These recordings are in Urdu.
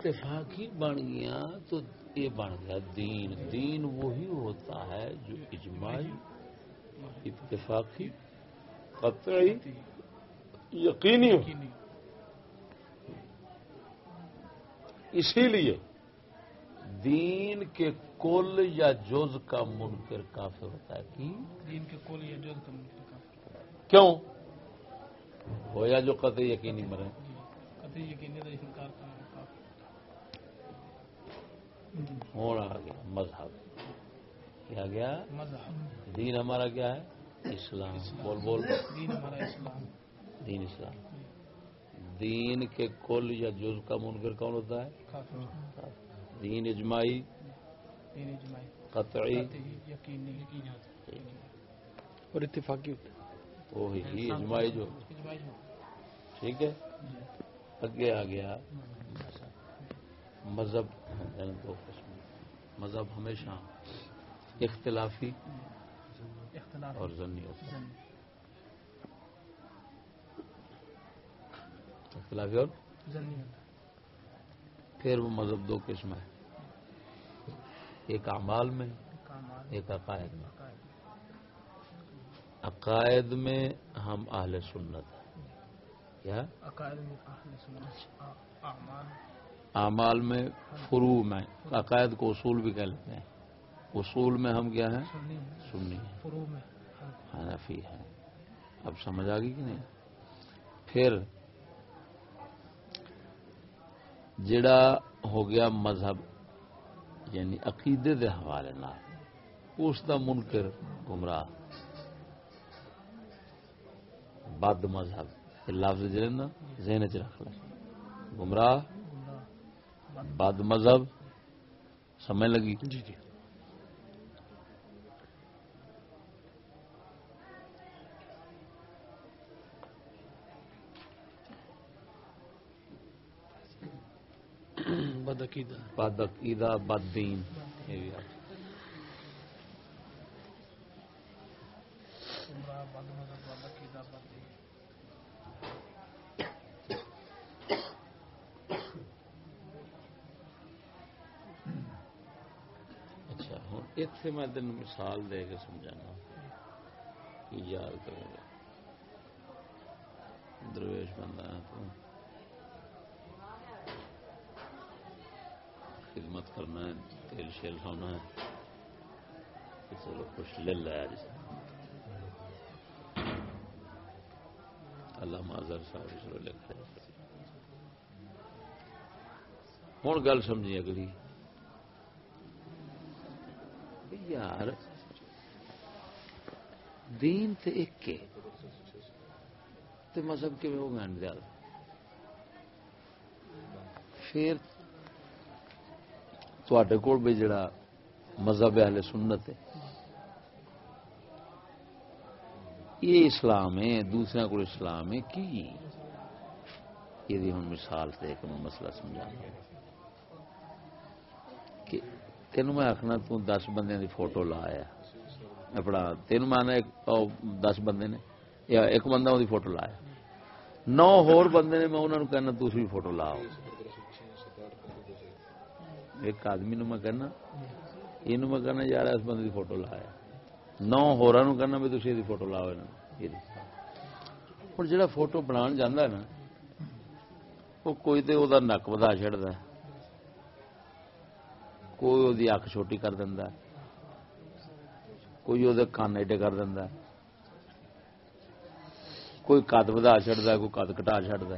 اتفاقی بن گیا تو یہ بن گیا دین۔ دین وہی ہوتا ہے جو اجماعی اتفاقی قطعی یقینی ہو۔ اسی لیے دین کے کل یا جز کا منکر کافر ہوتا ہے۔ کی؟ دین کے کول یا جز کا منکر کافر۔ کیوں؟ ہو جو قطعی یقینی مرے۔ جی قطعی یقینی انکار کرنا ہونا آ گیا مذہب۔ کیا گیا؟ مذہب۔ دین ہمارا کیا ہے؟ اسلام۔ بول بول۔ دین ہمارا اسلام۔ دین اسلام۔ دین کے کل یا جز کا منکر کون ہوتا ہے؟ کافر۔ دین اجماعی۔ دین اجماعی۔ قطعی۔ قطعی یقینی اور اتفاقی ہوتا ہے۔ وہی ہی اجماعی جو۔ اجماعی جو۔ ٹھیک ہے؟ اگے آ گیا۔ مذہب ہیں دو قسم۔ مذہب ہمیشہ اختلافی اختلاف اور ضنی ہوتا ہے۔ اختلافی اور پھر وہ مذہب دو قسم ہے۔ ایک اعمال میں ایک عقائد میں۔ عقائد عقائد میں ہم اہل سنت ہیں۔ کیا؟ اعمال میں فرو میں عقائد کو اصول بھی کہہ لیتے ہیں۔ اصول میں ہم کیا ہیں؟ سنی حنفی ہے۔ اب سمجھ آ گئی کہ نہیں؟ پھر جڑا ہو گیا مذہب یعنی عقیدے دے حوالے نال اس دا منکر گمراہ۔ بد مذہب لفظ جڑے نا ذہن چ رکھ گمراہ گمراہ بد مذہب سمجھ لگی؟ جی جی۔ بدعقیدہ بد عقیدہ بد دین۔ بد مذہب بد عقیدہ بد دین اچھا ہوں اتنے میں تین مثال دے کے سمجھانا کہ یاد کرے گا درویش بندہ ہے تو خدمت کرنا ہے، تیل شیل کھانا ہے۔ چلو کچھ لے لایا جس اللہ معذر صاحب چلو لکھا ہوں، گل سمجھی اگلی۔ یار، دین تے ایک کے، تے مذہب کے میں وہ گین زیادہ پھر تواڈے کول بھی جڑا مذہب اہل سنت ہے، یہ اسلام ہے، دوسرے کو اسلام ہے، کی؟ یہ ہوں مثال سے ایک مسئلہ سمجھانا۔ کہ تینوں میں آخنا تو دس بندے دی فوٹو لایا اپنا تین میں ایک او دس بندے نے یا ایک بندہ دی فوٹو لایا نو ہور بندے نے میں انہوں نے کہنا دوسری فوٹو لاؤ۔ ایک آدمی نو میں کہنا یہ میں کہنا یار اس بندے دی فوٹو لایا نو ہورا نو کہنا بھی تھی یہ فوٹو لاؤ ہوں جا فوٹو بنا جانا ہے نا، وہ کوئی تو وہ نک ودا چڑھتا ہے۔ کوئی وہ اک چھوٹی کر دینا کوئی وہ کان ایڈے کر دینا کوئی قد ودا چڑھتا کوئی قد کٹا چڑھتا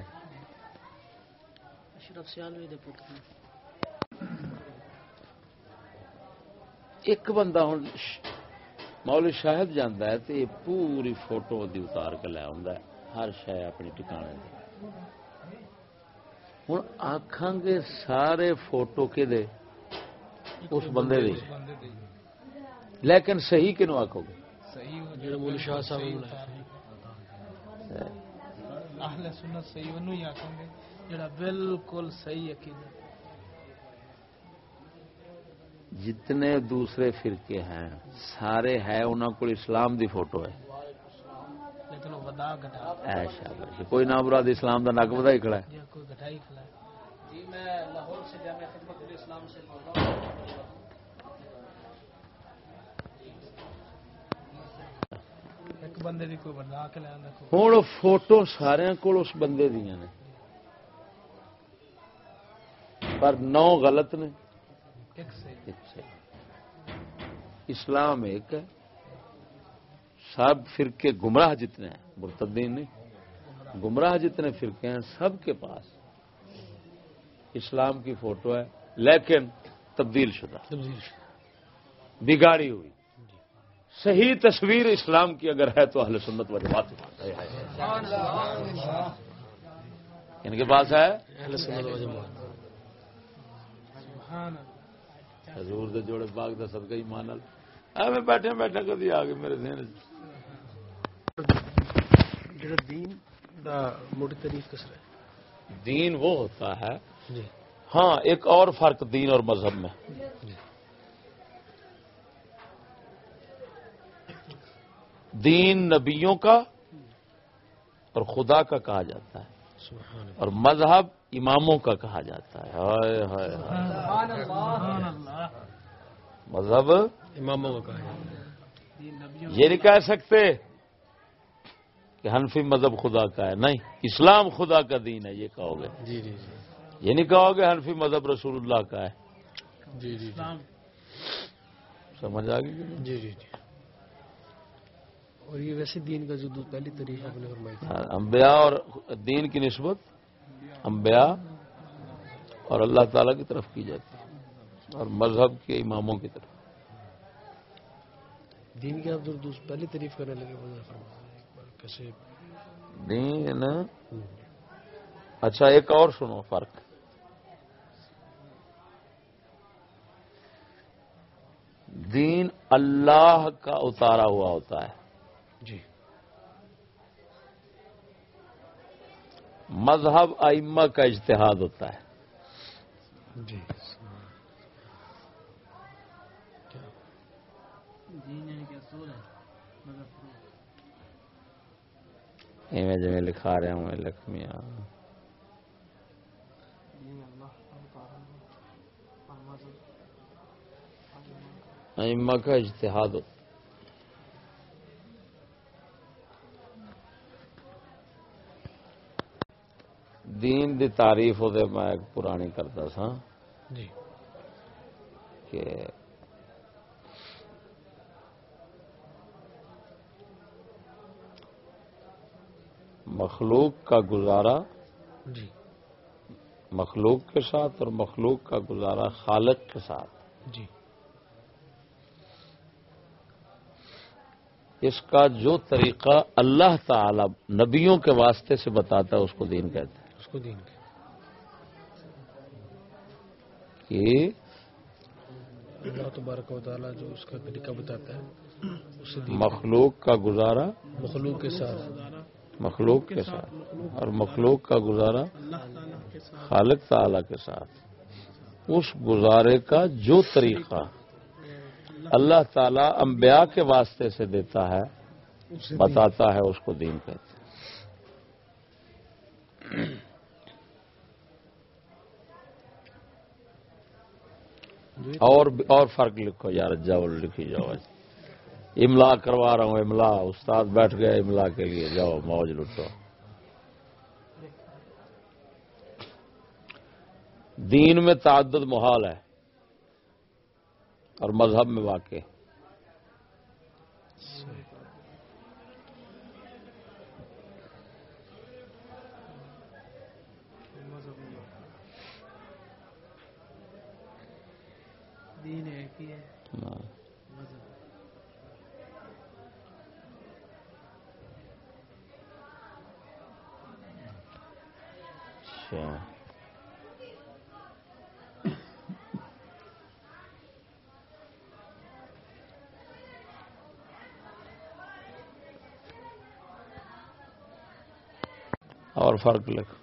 ایک بندہ ہوں مول شاہد جانا ہے تو پوری فوٹو دی اتار کے لے ہے۔ ہر شہ اپنی ٹکانے دی۔ ہوں آخان گے سارے فوٹو کہ اس بندے دی۔ لیکن صحیح کنو آخو گے؟ صحیح ہو جڑا مول شاہ صاحب نے بنایا اہل سنت صحیح انہوں ہی آکھیں گے۔ جڑا بالکل صحیح عقیدہ۔ جتنے دوسرے فرقے ہیں سارے ہے انہوں کو اسلام دی فوٹو ہے۔ کوئی نام مراد اسلام دا نک ودا ہی کھڑا ہے۔ جی میں لاہور سے جامع خدمت اسلام سے بول رہا ہوں۔ بندے دی کوئی کے ہوں فوٹو سارے کول اس بندے دیا نے۔ پر نو غلط نے۔ اسلام ایک ہے۔ سب فرقے گمراہ جتنے ہیں مرتدین نہیں۔ گمراہ جتنے فرقے ہیں سب کے پاس اسلام کی فوٹو ہے لیکن تبدیل شدہ۔ بگاڑی ہوئی۔ صحیح تصویر اسلام کی اگر ہے تو اہل سنت و جماعت۔ ان کے پاس ہے؟ سبحان اللہ حضور دے جوڑے باغ دا صدقہ ہی مانل ایویں بیٹھے بیٹھے کدی آ گئے میرے ذہن جڑا دین دا موٹی تعریف کس رہا دین وہ ہوتا ہے جی ہاں ایک اور فرق دین اور مذہب میں۔ دین نبیوں کا اور خدا کا کہا جاتا ہے۔ سبحان اللہ۔ اور مذہب اماموں کا کہا جاتا ہے۔ ہائے ہائے ہائے۔ سبحان اللہ۔ مذہب اماموں کا یہ نہیں کہہ سکتے کہ حنفی مذہب خدا کا ہے۔ نہیں اسلام خدا کا دین ہے یہ کہو گے۔ جی جی جی۔ یہ نہیں کہو گے حنفی مذہب رسول اللہ کا ہے۔ جی جی جی۔ سمجھ آ گئی کہ؟ جی جی جی۔ اور یہ ویسے دین کا جو پہلی آپ نے تھی۔ ہاں، انبیاء اور دین کی نسبت انبیاء اور اللہ تعالی کی طرف کی جاتی ہے اور مذہب کے اماموں کی طرف۔ دین کی آپ پہلی تعریف کرنے لگے وہ ذرا فرمائیں۔ ایک بار کیسے؟ دین۔ اچھا ایک اور سنو فرق۔ دین اللہ کا اتارا ہوا ہوتا ہے۔ جی۔ مذہب ائمہ کا اجتہاد ہوتا ہے۔ جی۔ جی لکھا رہا ہوں لکھمیاں دین اللہ اور مذہب ائمہ کا اجتہاد ہوتا دین دی تعریف وہ میں ایک پرانی کرتا سا جی۔ کہ مخلوق کا گزارا جی۔ مخلوق کے ساتھ اور مخلوق کا گزارا خالق کے ساتھ۔ جی۔ اس کا جو طریقہ اللہ تعالی نبیوں کے واسطے سے بتاتا ہے اس کو دین کہتے ہیں۔ اس کو دین کہ اللہ تبارک و تعالیٰ جو اس کا طریقہ بتاتا ہے اسے دین مخلوق کا گزارا مخلوق کے ساتھ۔ مخلوق کے ساتھ۔ اور مخلوق کا گزارا خالق تعالی کے ساتھ۔ اس گزارے کا جو طریقہ اللہ تعالی انبیاء کے واسطے سے دیتا ہے بتاتا ہے اس کو دین کہتے ہیں۔ اور اور فرق لکھو یار جاؤ لکھی جاؤ۔ املا کروا رہا ہوں املا۔ استاد بیٹھ گئے املا کے لیے جاؤ موج لٹو۔ دین میں تعدد محال ہے۔ اور مذہب میں واقع دین ایک ہی ہے ہاں۔ مذہب اچھا اور فرق لکھ۔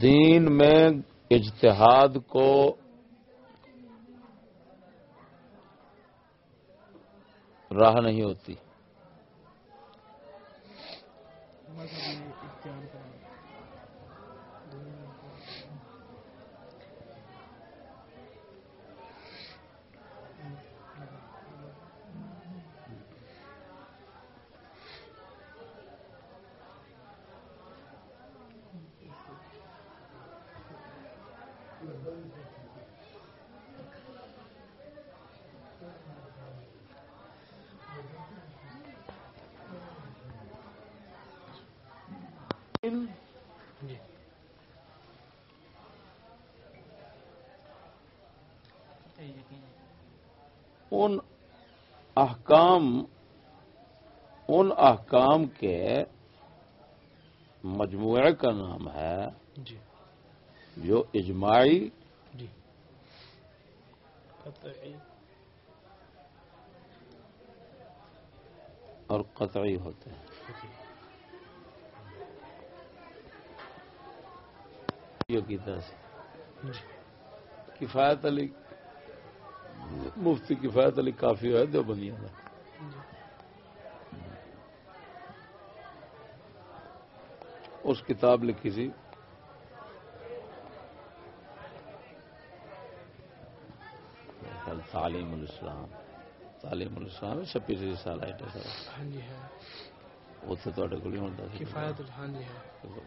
دین میں اجتہاد کو راہ نہیں ہوتی جی ان احکام ان احکام کے مجموعے کا نام ہے جی۔ جو اجماعی جی۔ اور قطعی ہوتے ہیں۔ کی جی۔ کفایت علی۔ مفتی کفایت علی کافی ہے دو بندیاں میں اس کتاب لکھی سی خیال تعلیم الاسلام تعلیم الاسلام چھپی سی سال ہے ہاں جی ہے اتنے تے کو ہوتا کفایت ہاں جی ہے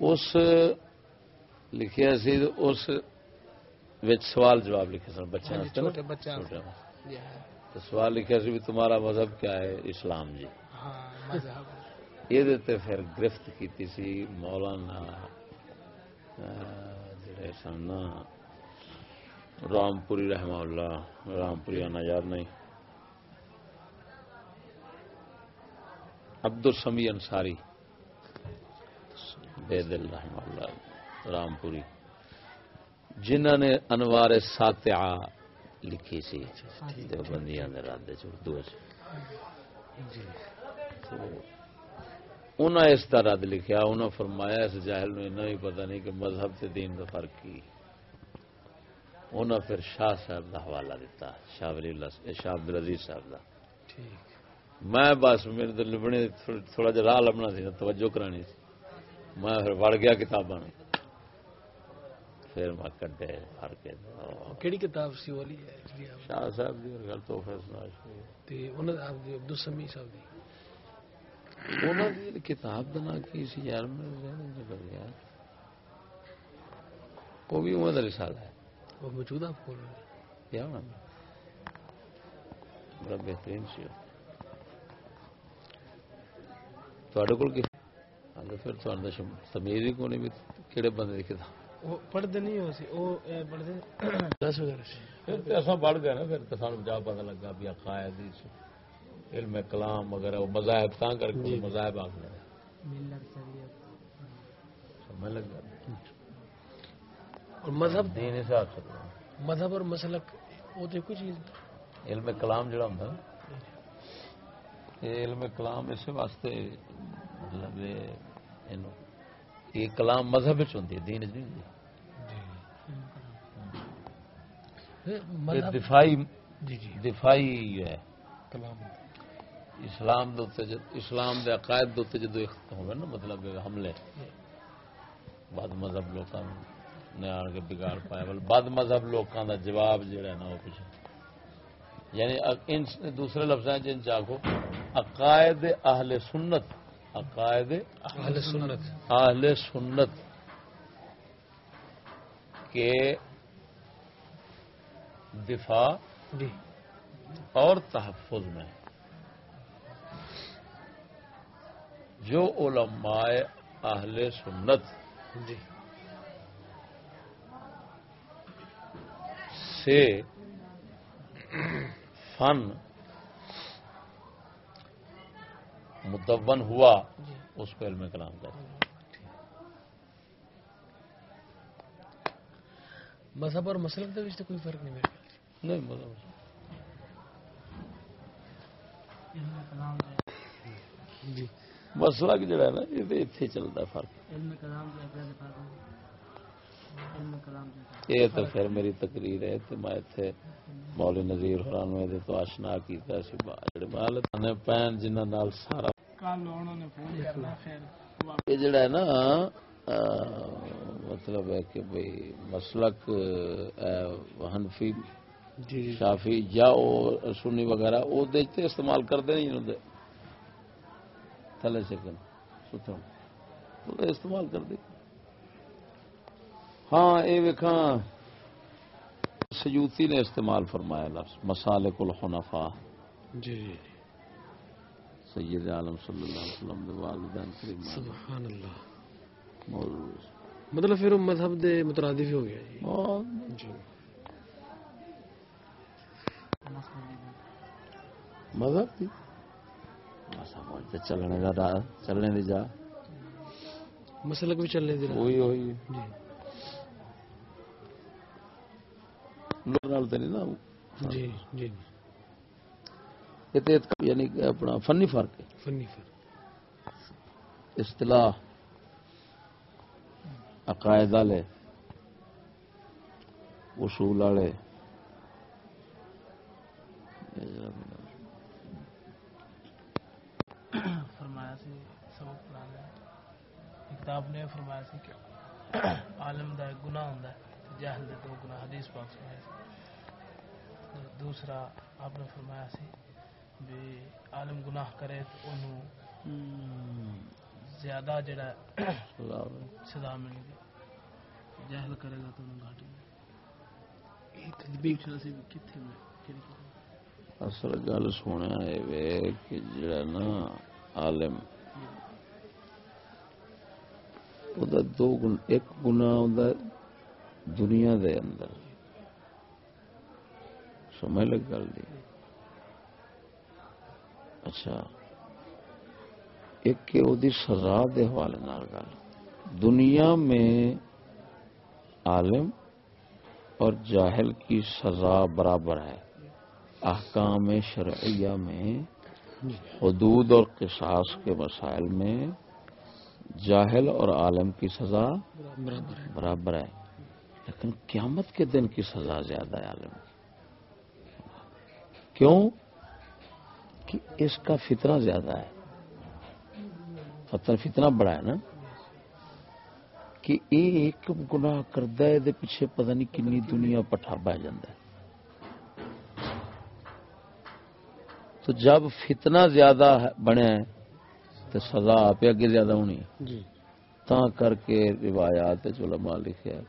اس لکھیا سی اس وچ سوال جواب لکھے سن بچے ہاں جی، چھوٹے بچے جی تو سوال لکھا سی بھی تمہارا مذہب کیا ہے؟ اسلام جی۔ ہاں مذہب۔ یہ دیتے پھر گرفت کیتی سی مولانا جڑے سن نا رامپوری رحمہ اللہ، رامپوری آنا یاد نہیں۔ عبد السمی انصاری بے دل رحمہ اللہ، رامپوری۔ جنہ نے انوار ساتعہ لکھی سی دیوبندیاں دے رادے چ اردو چ جی انہاں اس کا رد لکھیا، انہاں فرمایا، اس جاہل نو اتنا ہی پتہ نہیں کہ مذہب تے دین کا فرق کی۔ انہاں پھر شاہ صاحب کا حوالہ دیتا شاہ ولی اللہ شاہ عبد العزیز صاحب کا میں بس میرے دل لبنے تھوڑا جہا راہ لبنا سی توجہ کرانی سی۔ میں پھر وڑ گیا کتاباں۔ پھر میں کڈے فر کے کیڑی کتاب سی والی ہے جی؟ شاہ صاحب دی گل تو فیصلہ تے انہاں دی عبد السمی صاحب دی۔ انہوں دی کتاب کا نام کی سی یار میں ذہن چ کر گیا وہ بھی انہوں کا رسالہ ہے۔ وہ موجود آپ کو کیا ہونا بڑا بہترین سی تھوڑے کول کی؟ تو پھر تھوڑا تمیز ہی کونی بھی کہڑے بندے کی کتاب وہ پڑھتے نہیں ہو سی وہ اے پڑھتے دس وغیرہ سی پھر تو ایسا بڑھ گیا نا سانو جا پتا لگا علم کلام وغیرہ وہ مذاہب تاں کر کے مذاہب آ گئے سمجھ لگ گیا۔ اور مذہب دین حساب سے مذہب اور مسلک وہ تو کچھ چیز علم کلام جڑا ہوں یہ علم کلام اس واسطے مطلب یہ کلام مذہب چ ہوندی ہے دین چ نہیں یہ مذہب دفاعی جی جی۔ دفاعی ہے۔ کلام۔ اسلام اسلام دے عقائد دے جدو ہوگا نا مطلب حملے۔ بد مذہب لوکاں نے آن کے بگاڑ پایا بل بد مذہب لوکاں دا جواب جڑا ہے نا وہ پیچھے یعنی دوسرے لفظ جن چاہو عقائد اہل سنت عقائد اہل سنت اہل سنت کے دفاع اور تحفظ میں جو علماء اہل سنت جی سے فن مدون ہوا اس کو علم کلام کہتے ہیں۔ مذہب اور مسلک کے بیچ کوئی فرق نہیں میرے نہیں مطلب جی۔ مسئلہ کہ جڑا ہے نا؟ یہ تو اتنے چلتا ہے فرق۔ یہ تو پھر میری تقریر ہے تو میں اتنے مولی نظیر حرانوے دے تو آشنا کیتا سی جڑے پین جنہ نال سارا کل انہوں نے فون کرنا پھر یہ جڑا ہے نا مطلب ہے کہ بھئی مسلک حنفی جی جی شافی یا او سنی وغیرہ وہ دیکھتے استعمال کرتے نہیں ہوتے تھلے سکن ستھن استعمال کرتے ہاں یہ ویکھا سیوتی نے استعمال فرمایا لفظ مسالک الحنفا جی۔ جی سید عالم صلی اللہ علیہ وسلم دے والدین کریم۔ سبحان اللہ موضوع مطلب پھر مذہب دے مترادف ہو گیا جی۔ اور جی۔ مذہب تھی چلنے دا چلنے دی جا۔ مسلک بھی چلنے رہا وہی ہوئی جی لوگ نال تے نہیں نا جی جی یہ تے اتقا- یعنی کہ اپنا فنی فرق فنی فرق۔ اصطلاح عقائد والے اصول والے۔ فرمایا سی سبق پڑھانا کتاب نے فرمایا سی کہ عالم دا گناہ ہوندا ہے۔ جاہل دے دو گناہ حدیث پاک سی تو دوسرا آپ نے فرمایا سی بھی عالم گناہ کرے تو انہوں زیادہ جڑا سزا ملے گی۔ جاہل کرے گا تو انہوں گھاٹی ملے یہ تدبیر چلا سی میں اصل گل سونے ہے وے کہ جڑا نا عالم دا دو گن ایک گناہ ہے دنیا دے اندر۔ سمجھ لگ گل دی؟ اچھا۔ ایک کہ دی سزا دے حوالے نال گل۔ دنیا میں عالم اور جاہل کی سزا برابر ہے۔ احکام شرعیہ میں، حدود اور قصاص کے مسائل میں جاہل اور عالم کی سزا برابر ہے۔ لیکن قیامت کے دن کی سزا زیادہ ہے عالم کی۔ کیوں؟ کہ اس کا فتنہ زیادہ ہے۔ فتنہ فتنہ بڑا ہے نا۔ کہ یہ ایک گناہ کردہ ہے دے پیچھے پتہ نہیں کنی دنیا پٹھا بہ ہے۔ تو جب فتنہ زیادہ بنے تو سزا آپ اگے زیادہ ہونی ہے۔ جی۔ تا کر کے روایات علماء لکھے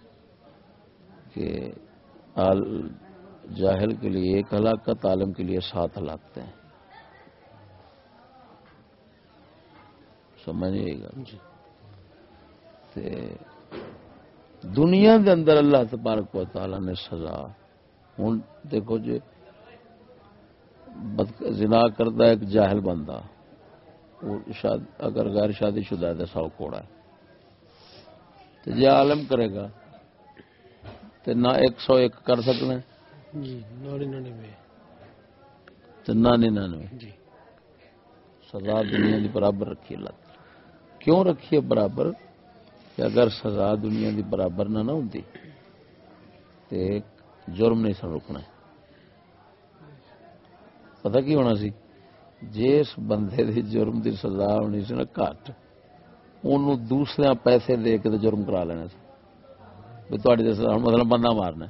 کہ آل جاہل کے لیے ایک ہلاکت عالم کے لیے سات ہلاکتیں گا جی۔ تے دنیا دے اندر اللہ تبارک و تعالی نے سزا۔ ہوں دیکھو جی زنا کرتا ایک جاہل بندہ وہ شاد اگر غیر شادی شدہ ہے تو سو کوڑا ہے۔ تو جی عالم کرے گا تو نہ ایک سو ایک کر سکنا جی نہ ننانوے۔ جی۔ سزا دنیا دی برابر رکھی اللہ کیوں رکھی ہے برابر؟ کہ اگر سزا دنیا دی برابر نہ نہ ہوتی تو جرم نہیں سن رکنا ہے۔ پتہ کی ہونا سی؟ جس بندے دی جرم دی سزا ہونی سی نا گھٹ انہوں دوسرے پیسے دے کے تے جرم کرا لینا سی۔ بھی تھوڑی مطلب بندہ مارنا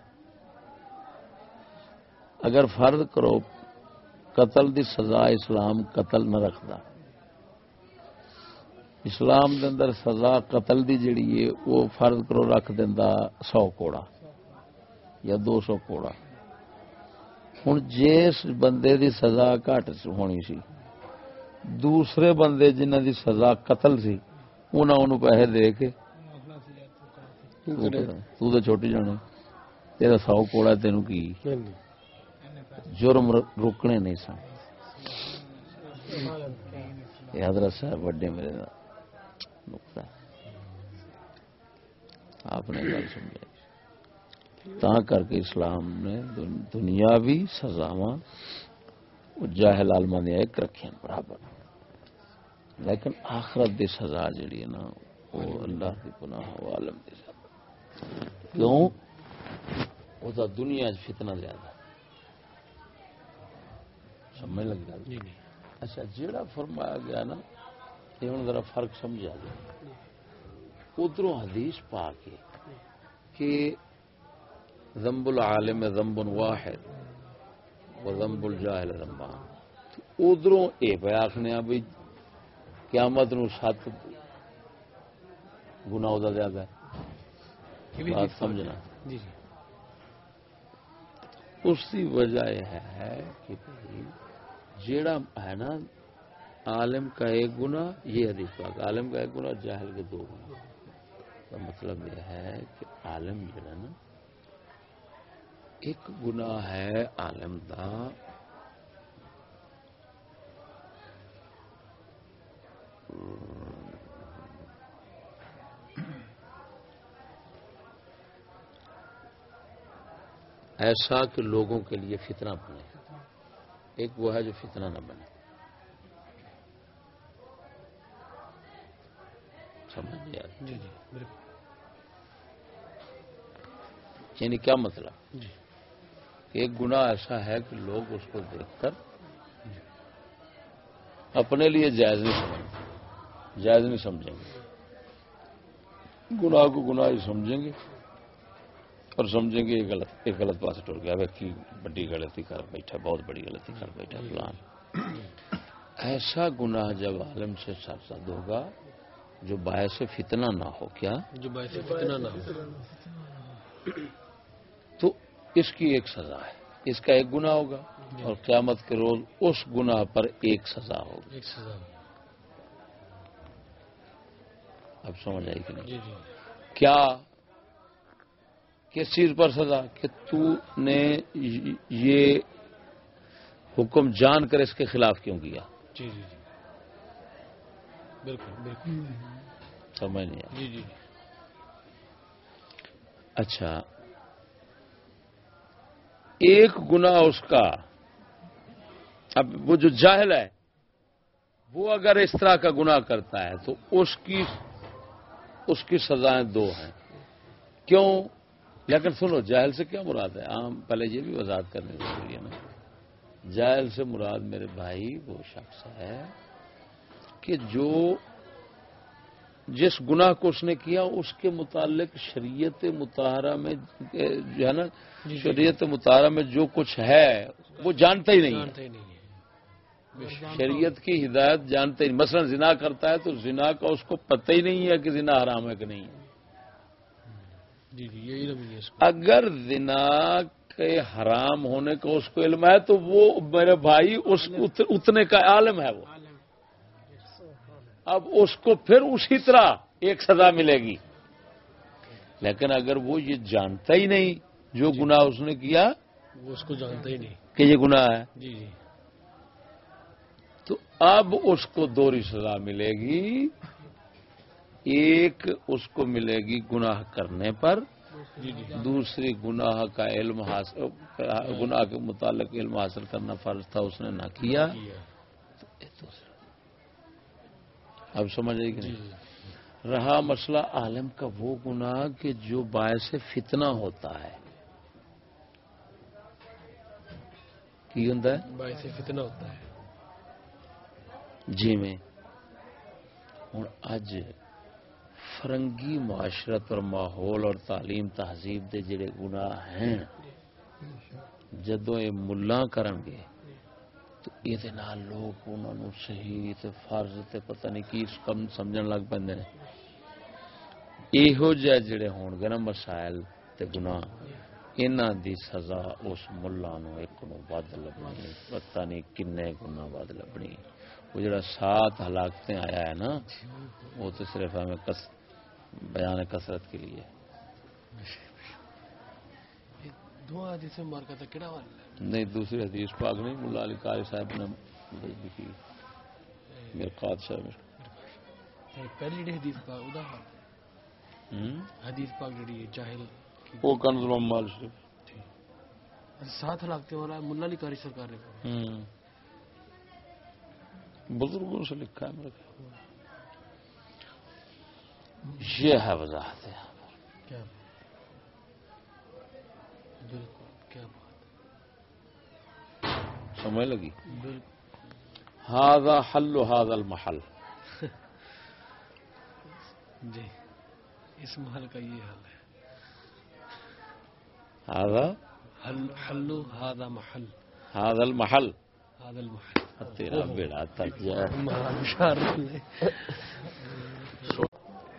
اگر فرض کرو قتل دی سزا اسلام قتل نہ رکھدا۔ اسلام دے اندر سزا قتل دی جڑی ہے، وہ فرض کرو رکھ دیندا سو کوڑا یا دو سو کوڑا۔ ہوں جس بندے دی سزا گھٹ ہونی سی، دوسرے بندے جنہ دی سزا قتل سی انہوں پیسے دے کے تو تو چھوٹی جانے تیرا سو کوڑا تینوں کی جرم ر- رکنے نہیں سن یہ حضرت صاحب وڈے میرے دا نقطہ ہے۔ آپ نے گل سمجھائی تا کر کے اسلام نے دن- دنیاوی سزاواں جاہل عالماں دیا ایک رکھیں برابر لیکن آخرت دی سزا جڑی ہے نا وہ اللہ کی پناہ عالم دی سزا کیوں؟ وہ دنیا فتنہ زیادہ۔ سمجھ لگ گیا جی نہیں اچھا جیڑا فرمایا گیا نا یہ ہوں ذرا فرق سمجھا گیا ادھروں حدیث پا کے کہ ذنب العالم ذنب واحد و ذنب الجاہل ذنبان۔ ادھروں اے پہ آخنے بھی قیامت نو سات گناہ زیادہ ہے۔ یہ بات سمجھنا۔ جی جی۔ اس کی وجہ یہ ہے کہ جیڑا ہے نا عالم کا ایک گنا یہ حدیث پاک عالم کا ایک گنا جاہل کے دو گنا کا مطلب یہ ہے کہ عالم جڑا نا ایک گنا ہے عالم دا ایسا کہ لوگوں کے لیے فتنہ بنے۔ ایک وہ ہے جو فتنہ نہ بنے۔ سمجھ جی جی یعنی کیا مطلب؟ جی۔ کہ ایک گناہ ایسا ہے کہ لوگ اس کو دیکھ کر اپنے لیے جائز نہیں سمجھیں جائز نہیں سمجھیں گے۔ گناہ کو گناہ ہی سمجھیں گے۔ اور سمجھیں گے یہ غلط یہ غلط پاس ٹر گیا۔ کی بڑی غلطی کر بیٹھا بہت بڑی غلطی کر بیٹھا فلان۔ ایسا گناہ جب عالم سے سرزد ہوگا جو باعث فتنہ نہ ہو کیا؟ جو باعث فتنہ نہ ہو۔ تو اس کی ایک سزا ہے۔ اس کا ایک گناہ ہوگا اور قیامت کے روز اس گناہ پر ایک سزا ہوگی۔ ایک سزا اب سمجھ آئی کہ نہیں؟ جی جی۔ کیا کس چیز پر سزا کہ تو نے یہ حکم جان کر اس کے خلاف کیوں کیا؟ جی جی جی۔ بالکل بالکل۔ سمجھ نہیں آیا جی جی اچھا۔ ایک گنا اس کا اب وہ جو جاہل ہے وہ اگر اس طرح کا گناہ کرتا ہے تو اس کی اس کی سزائیں دو ہیں۔ کیوں؟ لیکن سنو جاہل سے کیا مراد ہے؟ عام پہلے یہ بھی وضاحت کرنے ضروری ہے نا۔ جاہل سے مراد میرے بھائی وہ شخص ہے کہ جو جس گناہ کو اس نے کیا اس کے متعلق شریعت مطالعہ میں جو ہے نا شریعت مطالعہ میں جو کچھ ہے وہ جانتا ہی نہیں ہے۔ جانتا ہی نہیں ہے۔ شریعت کی ہدایت جانتے ہی مثلا زنا کرتا ہے تو زنا کا اس کو پتہ ہی نہیں ہے کہ زنا حرام ہے کہ نہیں ہے۔ جی جی یہ علم نہیں ہے اس کو۔ اگر زنا کے حرام ہونے کا اس کو علم ہے تو وہ میرے بھائی اس ات- اتنے کا عالم ہے وہ۔ اب اس کو پھر اسی طرح ایک سزا ملے گی۔ لیکن اگر وہ یہ جانتا ہی نہیں جو گناہ اس نے کیا وہ اس کو جانتا ہی نہیں۔ کہ یہ گناہ ہے۔ جی جی۔ تو اب اس کو دوری سزا ملے گی۔ ایک اس کو ملے گی گناہ کرنے پر جی جی۔ دوسری گناہ کا علم حاصل گناہ کے متعلق علم حاصل کرنا فرض تھا اس نے نہ کیا۔ اب سمجھ آئی کہ نہیں؟ جی رہا مسئلہ عالم کا وہ گناہ کہ جو باعث فتنہ ہوتا ہے۔ کی ہوں باعث فتنہ ہوتا ہے۔ جی میں۔ ہوں اج فرنگی معاشرت اور ماحول اور تعلیم تہذیب دے جڑے گناہ ہیں جدو یہ ملا کرن گے، تو یہ نال لوگ انہوں نے صحیح تے فرض تے پتہ نہیں کی کم سمجھن لگ پندے نے۔ یہو جہ جڑے ہون گے نا مسائل تے گناہ، انہاں دی سزا اس ملا نو ایک نو ود لبنی، پتہ نہیں کنے گنا ود لبنی۔ وہ جڑا سات ہلاکتیں آیا ہے نا، وہ تو صرف ہمیں کس بیان کثرت کے لیے۔ نہیں دوسری حدیث پاک نہیں ملا علی قاری صاحب نے لکھی میرے قاد صاحب پہلی جڑی حدیث پاک ادا؟ حدیث پاک جڑی ہے جاہل کی۔ وہ کنز مال شریف اچھا، ساتھ والا ملا علی قاری سرکار نے۔ بزرگوں سے لکھا ہے۔ میرے خیال۔ یہ ہے وضاحت سمجھ لگی؟ هذا حل هذا المحل۔ جی اس محل کا یہ حال ہے۔ هذا حل هذا محل۔ هذا المحل۔ هذا المحل۔ تیرا بیڑا تک جائے